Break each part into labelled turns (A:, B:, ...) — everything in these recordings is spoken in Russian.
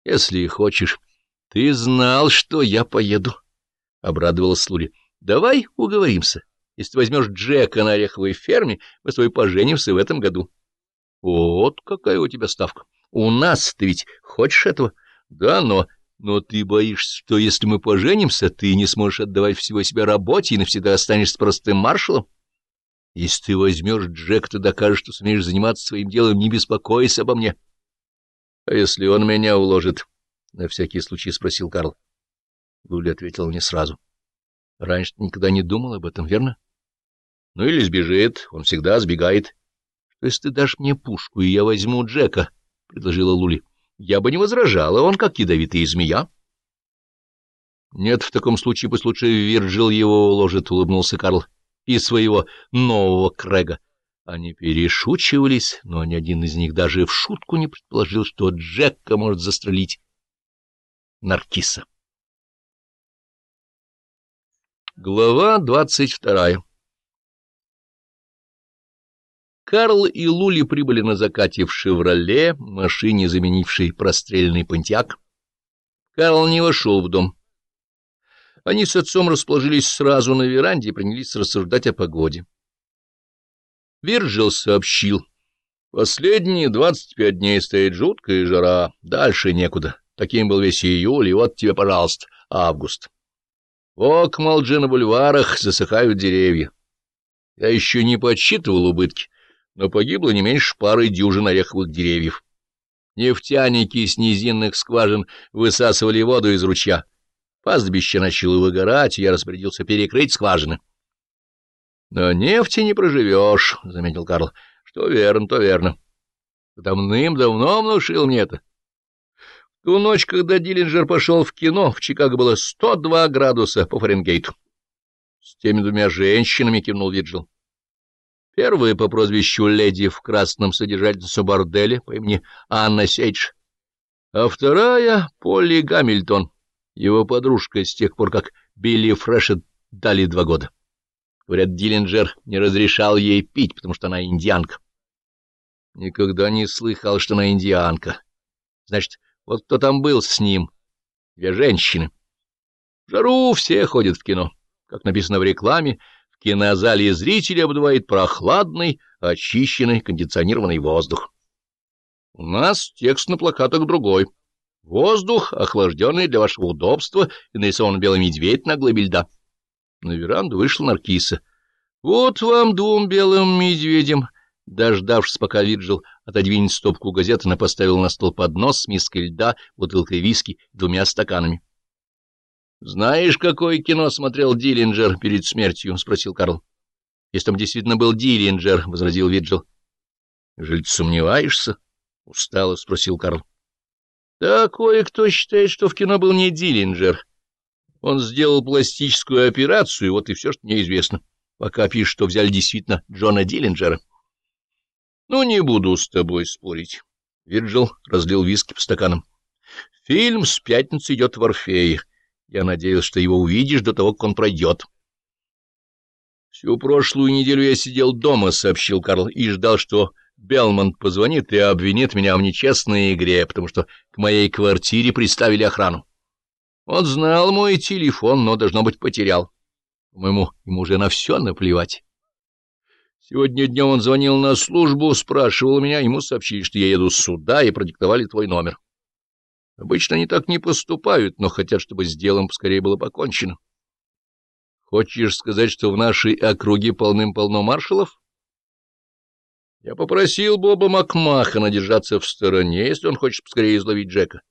A: — Если хочешь. Ты знал, что я поеду, — обрадовалась Лури. — Давай уговоримся. Если ты возьмешь Джека на ореховой ферме, мы с тобой поженимся в этом году. — Вот какая у тебя ставка. У нас ты ведь хочешь этого? — Да, но... Но ты боишься, что если мы поженимся, ты не сможешь отдавать всего себя работе и навсегда останешься простым маршалом? Если ты возьмешь Джек, ты докажешь, что сумеешь заниматься своим делом, не беспокойся обо мне. — А если он меня уложит? — на всякий случай спросил Карл. Лули ответил мне сразу. — Раньше никогда не думал об этом, верно? — Ну или сбежит, он всегда сбегает. — Что если ты дашь мне пушку, и я возьму Джека? — предложила Лули. — Я бы не возражала, он как ядовитая змея. — Нет, в таком случае пусть лучше Вирджил его уложит, — улыбнулся Карл, — и своего нового Крэга. Они перешучивались, но ни один из них даже в шутку не предположил, что Джека может застрелить Наркиса. Глава двадцать вторая Карл и Лули прибыли на закате в «Шевроле», машине, заменившей простреленный понтьяк. Карл не вошел в дом. Они с отцом расположились сразу на веранде и принялись рассуждать о погоде. Вирджил сообщил. Последние двадцать пять дней стоит жуткая жара, дальше некуда. Таким был весь июль, и вот тебе, пожалуйста, август. В Окмалджи на бульварах засыхают деревья. Я еще не подсчитывал убытки, но погибло не меньше пары дюжин ореховых деревьев. Нефтяники с низинных скважин высасывали воду из ручья. Пастбище начало выгорать, и я распорядился перекрыть скважины. — На нефти не проживешь, — заметил Карл. — Что верно, то верно. Давным-давно внушил мне это. В ту ночь, когда Диллинджер пошел в кино, в Чикаго было 102 градуса по Фаренгейту. — С теми двумя женщинами кивнул Виджил. Первая по прозвищу леди в красном содержательница борделе по имени Анна Сейдж, а вторая — Полли Гамильтон, его подружка с тех пор, как Билли Фрешет дали два года. Говорят, Диллинджер не разрешал ей пить, потому что она индианка. Никогда не слыхал, что она индианка. Значит, вот кто там был с ним? Две женщины. В жару все ходят в кино. Как написано в рекламе, в кинозале зрители обдувает прохладный, очищенный, кондиционированный воздух. У нас текст на плакатах другой. Воздух, охлажденный для вашего удобства, и нарисован белый медведь на глыбе льда. На веранду вышла Наркиса. — Вот вам двум белым медведям. Дождавшись, пока Вирджил отодвинет стопку газеты, она поставила на стол поднос с миской льда, бутылкой виски двумя стаканами. — Знаешь, какое кино смотрел Диллинджер перед смертью? — спросил Карл. — Если там действительно был Диллинджер, — возразил Вирджил. — Жить сомневаешься? — устало спросил Карл. — Да, кое-кто считает, что в кино был не Диллинджер, он сделал пластическую операцию, вот и все, что мне известно. Пока пишет, что взяли действительно Джона Диллинджера. Ну, не буду с тобой спорить. Вирджил разлил виски по стаканам. Фильм с пятницы идет в Орфее. Я надеюсь, что его увидишь до того, как он пройдет. Всю прошлую неделю я сидел дома, — сообщил Карл, — и ждал, что Белмонт позвонит и обвинит меня в нечестной игре, потому что к моей квартире приставили охрану. Он знал мой телефон, но, должно быть, потерял. По-моему, ему уже на все наплевать. Сегодня днем он звонил на службу, спрашивал меня, ему сообщили, что я еду сюда, и продиктовали твой номер. Обычно они так не поступают, но хотят, чтобы с делом поскорее было покончено. Хочешь сказать, что в нашей округе полным-полно маршалов? Я попросил Боба Макмахана держаться в стороне, если он хочет поскорее изловить Джека.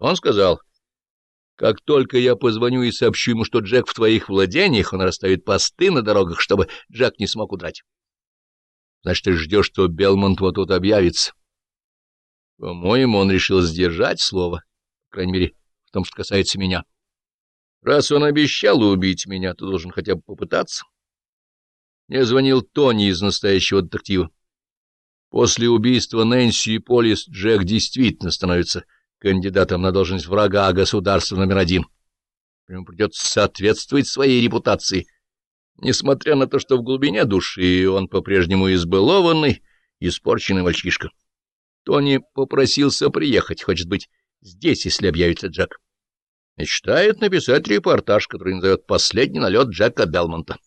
A: Он сказал... Как только я позвоню и сообщу ему, что Джек в твоих владениях, он расставит посты на дорогах, чтобы Джек не смог удрать. Значит, ты ждешь, что Белмонт вот тут объявится. По-моему, он решил сдержать слово, по крайней мере, в том, что касается меня. Раз он обещал убить меня, то должен хотя бы попытаться. Мне звонил Тони из настоящего детектива. После убийства Нэнси и Полис Джек действительно становится кандидатом на должность врага государства номер один. Ему придется соответствовать своей репутации, несмотря на то, что в глубине души он по-прежнему избалованный, испорченный мальчишка. Тони попросился приехать, хочет быть здесь, если объявится Джек. Мечтает написать репортаж, который назовет «Последний налет Джека Белмонта».